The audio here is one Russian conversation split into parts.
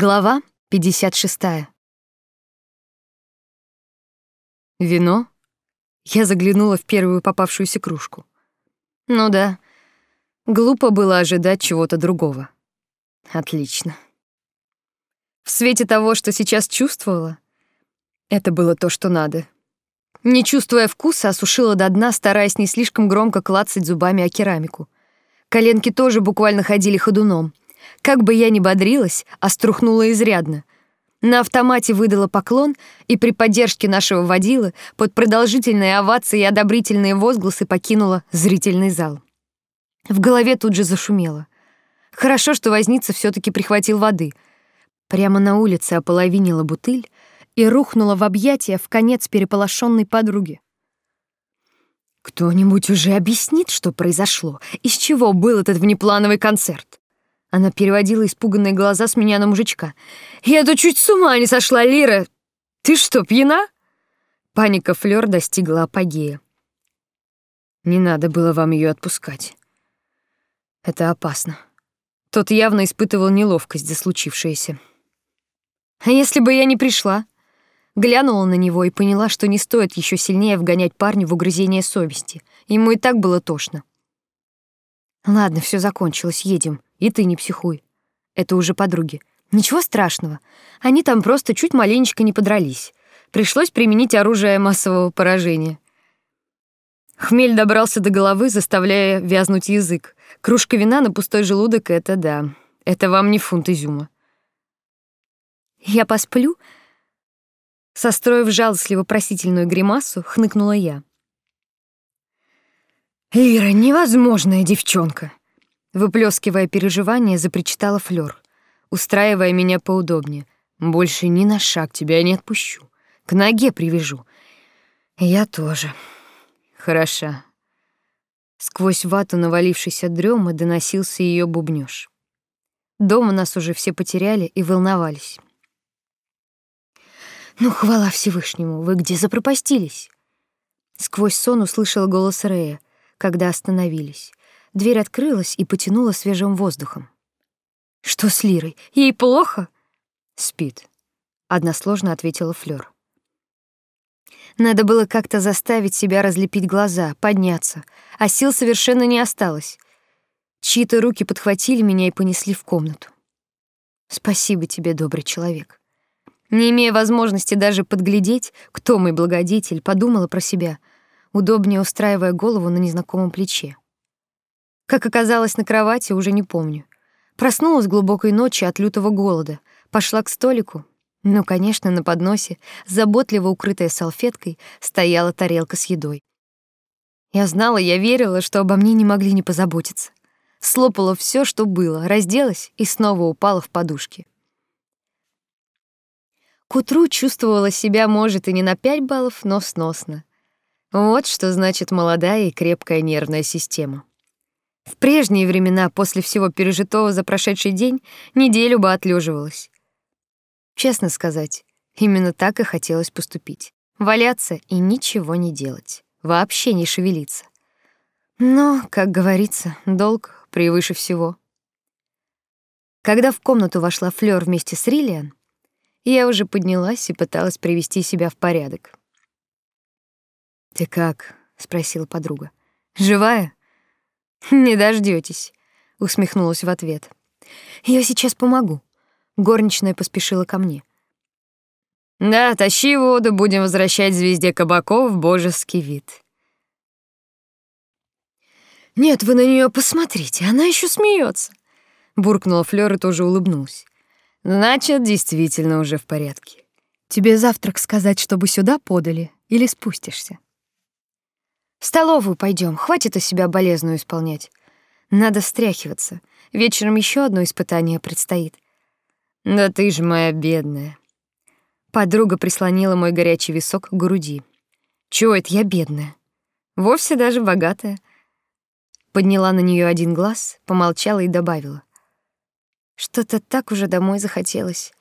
Глава 56. Вино? Я заглянула в первую попавшуюся кружку. Ну да, глупо было ожидать чего-то другого. Отлично. В свете того, что сейчас чувствовала, это было то, что надо. Не чувствуя вкуса, осушила до дна, стараясь не слишком громко клацать зубами о керамику. Коленки тоже буквально ходили ходуном — как бы я ни бодрилась, а струхнула изрядно. На автомате выдала поклон и при поддержке нашего водила под продолжительные овации и одобрительные возгласы покинула зрительный зал. В голове тут же зашумело. Хорошо, что возница все таки прихватил воды. Прямо на улице ополовинила бутыль и рухнула в объятия в конец переполошенной подруги. Кто-нибудь уже объяснит, что произошло, из чего был этот внеплановый концерт? Она переводила испуганные глаза с меня на мужичка. «Я-то чуть с ума не сошла, Лира! Ты что, пьяна?» Паника Флёр достигла апогея. «Не надо было вам ее отпускать. Это опасно». Тот явно испытывал неловкость за случившееся. «А если бы я не пришла?» Глянула на него и поняла, что не стоит еще сильнее вгонять парня в угрызение совести. Ему и так было тошно. «Ладно, все закончилось, едем. И ты не психуй. Это уже подруги. Ничего страшного. Они там просто чуть маленечко не подрались. Пришлось применить оружие массового поражения. Хмель добрался до головы, заставляя вязнуть язык. Кружка вина на пустой желудок — это да. Это вам не фунт изюма. «Я посплю?» Состроив жалостливо-просительную гримасу, хныкнула я. «Лира, невозможная девчонка!» Выплескивая переживания, запричитала Флёр, устраивая меня поудобнее. «Больше ни на шаг тебя не отпущу. К ноге привяжу». «Я тоже». «Хороша». Сквозь вату навалившейся дрёмы доносился её бубнёж. Дома нас уже все потеряли и волновались. «Ну, хвала Всевышнему, вы где запропастились?» Сквозь сон услышала голос Рея, когда остановились. Дверь открылась и потянула свежим воздухом. «Что с Лирой? Ей плохо?» «Спит», — односложно ответила Флёр. Надо было как-то заставить себя разлепить глаза, подняться, а сил совершенно не осталось. Чьи-то руки подхватили меня и понесли в комнату. Спасибо тебе, добрый человек. Не имея возможности даже подглядеть, кто мой благодетель, подумала про себя, удобнее устраивая голову на незнакомом плече. Как оказалось на кровати, уже не помню. Проснулась глубокой ночи от лютого голода, пошла к столику. Ну, конечно, на подносе, заботливо укрытая салфеткой, стояла тарелка с едой. Я знала, я верила, что обо мне не могли не позаботиться. Слопала все, что было, разделась и снова упала в подушки. К утру чувствовала себя, может, и не на пять баллов, но сносно. Вот что значит молодая и крепкая нервная система. В прежние времена, после всего пережитого за прошедший день, неделю бы отлеживалась. Честно сказать, именно так и хотелось поступить. Валяться и ничего не делать. Вообще не шевелиться. Но, как говорится, долг превыше всего. Когда в комнату вошла Флёр вместе с Риллиан, я уже поднялась и пыталась привести себя в порядок. «Ты как?» — спросила подруга. «Живая?» Не дождётесь, усмехнулась в ответ. Я сейчас помогу. Горничная поспешила ко мне. Да, тащи воду, будем возвращать звезде кабаков божеский вид. Нет, вы на неё посмотрите, она ещё смеётся. Буркнула Флёр и тоже улыбнулась. Значит, действительно уже в порядке. Тебе завтрак сказать, чтобы сюда подали, или спустишься? В столовую пойдем, хватит у себя болезную исполнять. Надо встряхиваться. Вечером еще одно испытание предстоит. Да ты ж моя бедная. Подруга прислонила мой горячий висок к груди. Чего это я бедная? Вовсе даже богатая. Подняла на нее один глаз, помолчала и добавила: Что-то так уже домой захотелось.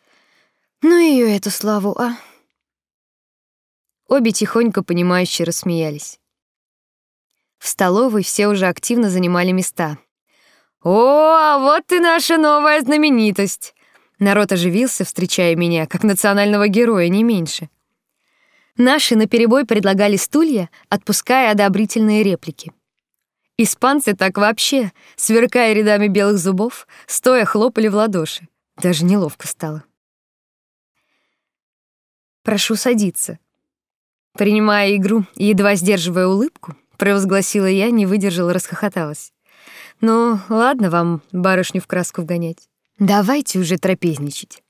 Ну ее эту славу, а? Обе тихонько понимающе рассмеялись. В столовой все уже активно занимали места. «О, а вот и наша новая знаменитость!» Народ оживился, встречая меня, как национального героя, не меньше. Наши наперебой предлагали стулья, отпуская одобрительные реплики. Испанцы так вообще, сверкая рядами белых зубов, стоя хлопали в ладоши. Даже неловко стало. «Прошу садиться». Принимая игру и едва сдерживая улыбку, провозгласила я, не выдержала, расхохоталась. «Ну, ладно вам барышню в краску вгонять. Давайте уже трапезничать».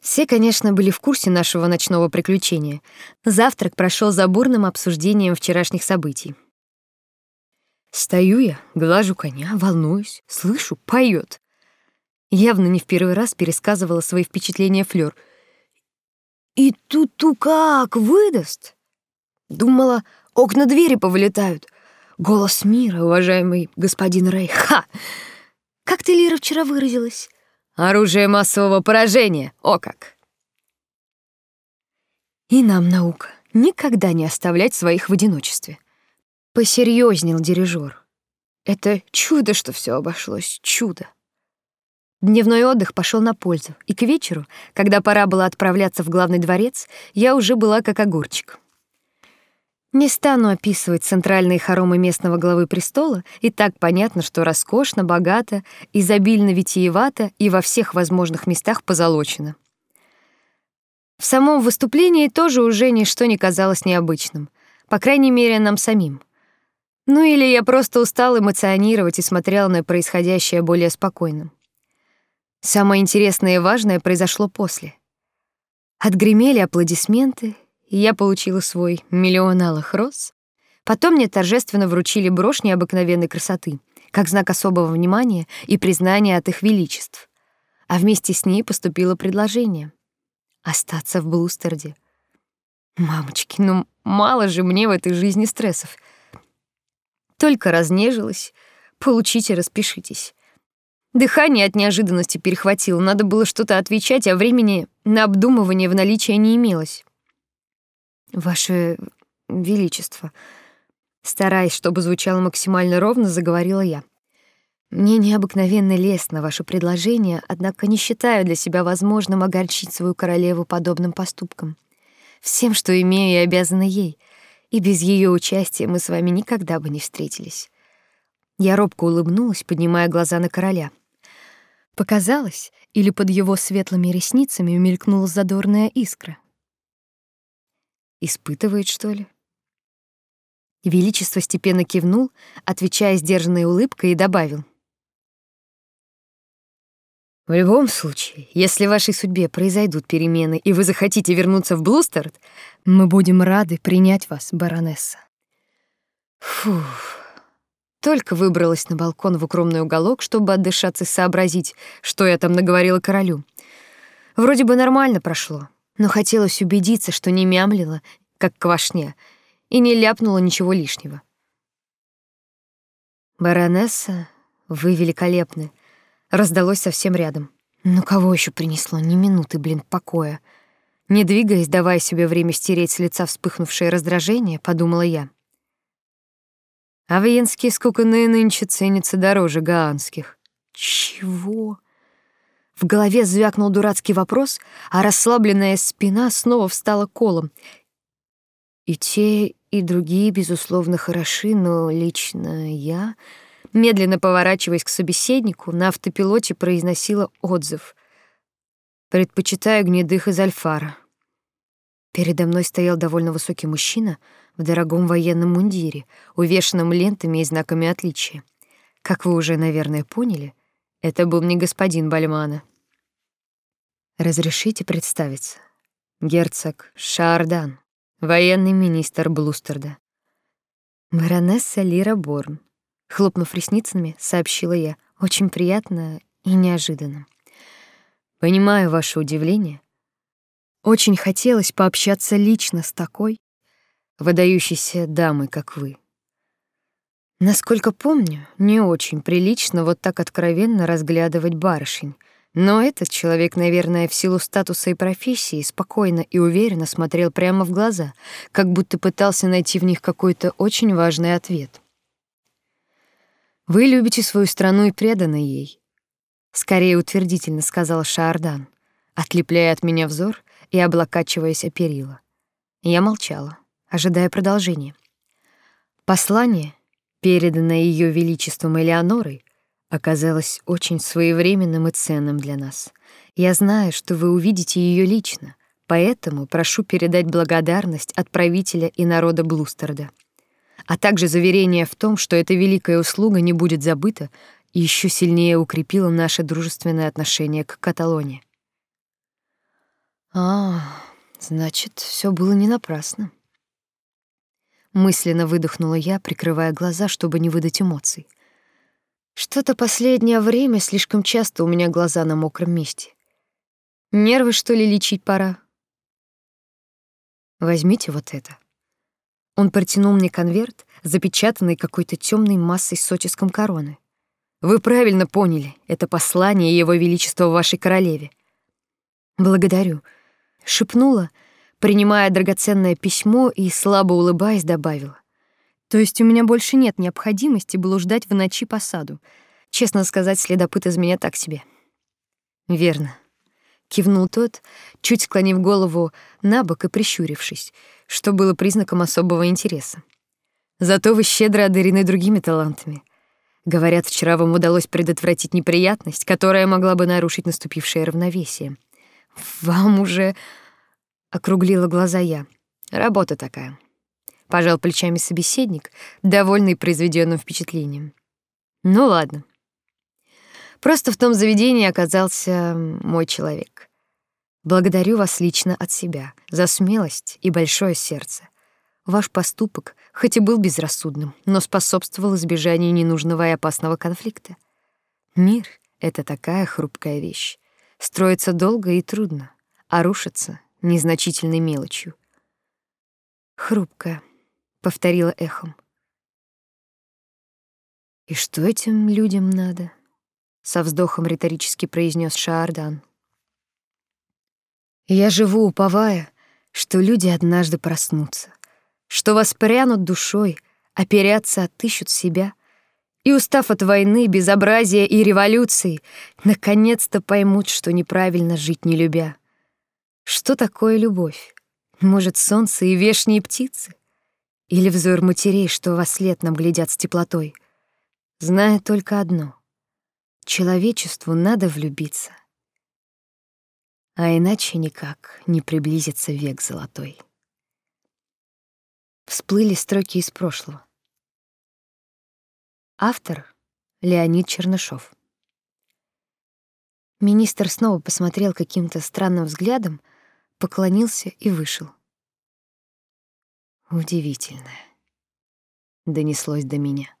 Все, конечно, были в курсе нашего ночного приключения. Завтрак прошел за бурным обсуждением вчерашних событий. Стою я, глажу коня, волнуюсь, слышу, поет. Явно не в первый раз пересказывала свои впечатления Флёр. И тут-ту как выдаст. Думала, окна двери повылетают. Голос мира, уважаемый господин Рэй. Ха! Как ты, Лира, вчера выразилась? Оружие массового поражения. О как! И нам наука. Никогда не оставлять своих в одиночестве. Посерьезнел дирижер. Это чудо, что все обошлось. Чудо. Дневной отдых пошел на пользу, и к вечеру, когда пора было отправляться в главный дворец, я уже была как огурчик. Не стану описывать центральные хоромы местного главы престола, и так понятно, что роскошно, богато, изобильно витиевато и во всех возможных местах позолочено. В самом выступлении тоже уже ничто не казалось необычным, по крайней мере, нам самим. Ну или я просто устал эмоционировать и смотрел на происходящее более спокойно. Самое интересное и важное произошло после. Отгремели аплодисменты, я получила свой миллион алых роз. Потом мне торжественно вручили брошь необыкновенной красоты, как знак особого внимания и признания от их величеств. А вместе с ней поступило предложение — остаться в Блустерде. Мамочки, ну мало же мне в этой жизни стрессов. Только разнежилась. Получите, распишитесь. Дыхание от неожиданности перехватило, надо было что-то отвечать, а времени на обдумывание в наличии не имелось. «Ваше Величество», стараясь, чтобы звучало максимально ровно, заговорила я. «Мне необыкновенно лестно ваше предложение, однако не считаю для себя возможным огорчить свою королеву подобным поступком. Всем, что имею, и обязана ей, и без ее участия мы с вами никогда бы не встретились». Я робко улыбнулась, поднимая глаза на короля. Показалось, или под его светлыми ресницами мелькнула задорная искра, Испытывает, что ли? Величество степенно кивнул, отвечая сдержанной улыбкой, и добавил. В любом случае, если в вашей судьбе произойдут перемены, и вы захотите вернуться в Блустерд, мы будем рады принять вас, баронесса. Фух. Только выбралась на балкон в укромный уголок, чтобы отдышаться и сообразить, что я там наговорила королю. Вроде бы нормально прошло но хотелось убедиться, что не мямлила, как квашня, и не ляпнула ничего лишнего. «Баронесса, вы великолепны», — раздалось совсем рядом. «Ну кого еще принесло? Ни минуты, блин, покоя». Не двигаясь, давая себе время стереть с лица вспыхнувшее раздражение, подумала я. А венские скуканные нынче ценятся дороже гаанских. Чего? В голове звякнул дурацкий вопрос, а расслабленная спина снова встала колом. И те, и другие, безусловно, хороши, но лично я, медленно поворачиваясь к собеседнику, на автопилоте произносила отзыв. «Предпочитаю гнедых из Альфара». Передо мной стоял довольно высокий мужчина в дорогом военном мундире, увешанном лентами и знаками отличия. Как вы уже, наверное, поняли — это был не господин Бальмана. Разрешите представиться. Герцог Шардан, военный министр Блустерда. Баронесса Лира Борн. Хлопнув ресницами, сообщила я. Очень приятно и неожиданно. Понимаю ваше удивление. Очень хотелось пообщаться лично с такой выдающейся дамой, как вы. Насколько помню, не очень прилично вот так откровенно разглядывать барышень, но этот человек, наверное, в силу статуса и профессии спокойно и уверенно смотрел прямо в глаза, как будто пытался найти в них какой-то очень важный ответ. Вы любите свою страну и преданы ей. скорее утвердительно сказал Шаардан, отлепляя от меня взор и облокачиваясь о перила. Я молчала, ожидая продолжения. Послание, переданное ее величеством Элеонорой, оказалось очень своевременным и ценным для нас. Я знаю, что вы увидите ее лично, поэтому прошу передать благодарность отправителя и народа Блустерда, а также заверение в том, что эта великая услуга не будет забыта и еще сильнее укрепила наше дружественное отношение к Каталонии. А, значит, все было не напрасно. Мысленно выдохнула я, прикрывая глаза, чтобы не выдать эмоций. Что-то последнее время слишком часто у меня глаза на мокром месте. Нервы, что ли, лечить пора? Возьмите вот это. Он протянул мне конверт, запечатанный какой-то темной массой с отиском короны. Вы правильно поняли, это послание Его Величества вашей королеве. Благодарю, шепнула, принимая драгоценное письмо и слабо улыбаясь добавила: то есть у меня больше нет необходимости блуждать в ночи по саду. Честно сказать, следопыт из меня так себе. Верно. Кивнул тот, чуть склонив голову на бок и прищурившись, что было признаком особого интереса. Зато вы щедро одарены другими талантами. Говорят, вчера вам удалось предотвратить неприятность, которая могла бы нарушить наступившее равновесие. Вам уже округлила глаза я. Работа такая пожал плечами собеседник, довольный произведенным впечатлением. Ну ладно. Просто в том заведении оказался мой человек. Благодарю вас лично от себя за смелость и большое сердце. Ваш поступок, хоть и был безрассудным, но способствовал избежанию ненужного и опасного конфликта. Мир — это такая хрупкая вещь. Строится долго и трудно, а рушится незначительной мелочью. Хрупкая повторила эхом. И что этим людям надо? со вздохом риторически произнес Шаардан. Я живу, уповая, что люди однажды проснутся, что воспрянут душой, оперятся, отыщут себя и, устав от войны, безобразия и революции, наконец-то поймут, что неправильно жить не любя. Что такое любовь? Может, солнце и вешние птицы? Или взор матерей, что во след нам глядят с теплотой. Знаю только одно — человечеству надо влюбиться. А иначе никак не приблизится век золотой. Всплыли строки из прошлого. Автор — Леонид Чернышов. Министр снова посмотрел каким-то странным взглядом, поклонился и вышел. Удивительное. Донеслось до меня.